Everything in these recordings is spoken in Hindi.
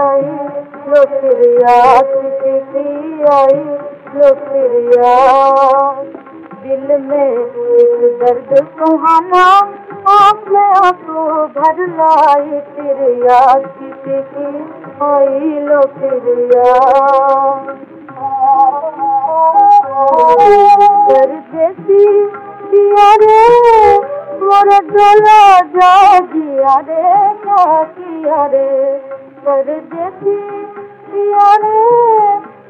आई, लो फिर याद की आई, लो फिर दिल में एक दर्द सुहाना आँख में भर लाई फिर याद की आई, लो फिर याद मोर डोला जा दिया रे क्या किया किया रे,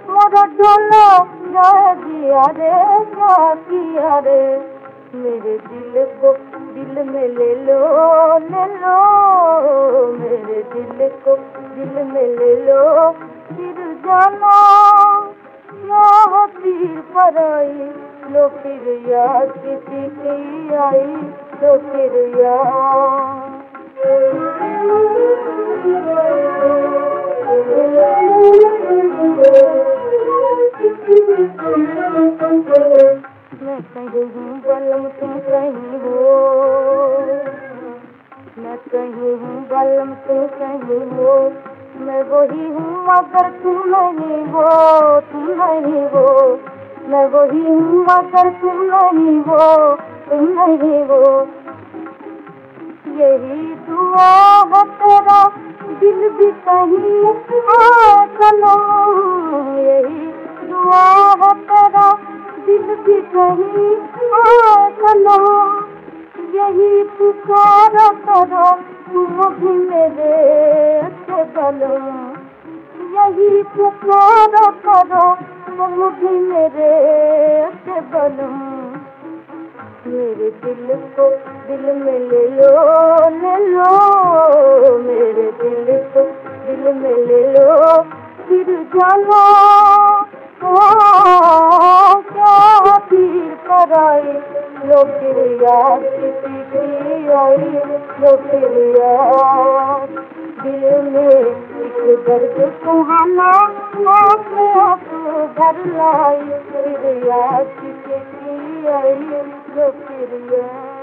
मोर डोला जा दिया रे क्या रे। मेरे दिल को दिल में ले लो ले लो, मेरे दिल को दिल में ले लो, फिर जाना क्या तीर पर आई लो फिर याद किसी की आई। लो फिर मैं कहीं हूँ बलम कहीं हो मैं कहीं हूँ बलम तुम कहीं हो मैं वही हूँ मगर तुम नहीं हो, तुम नहीं हो, मैं वही हूँ, मगर तुम नहीं हो तुम नहीं हो। यही दुआ है तेरा, दिल भी कहीं चलो। यही दुआ है तेरा, दिल भी कहीं चलो। यही पुकारा करो तुम भी मेरे अच्छे बनो। यही पुकारा करो तुम भी मेरे अच्छे बनो। मेरे दिल को दिल में ले लो ले लो। मेरे दिल को दिल में ले लो। फिर जाना क्या पर आई लो फिर याद किसी की आई लो फिर दिल में एक दर्द सुहाना आंसू भर लाई। फिर याद किसी की आई लो फिर याद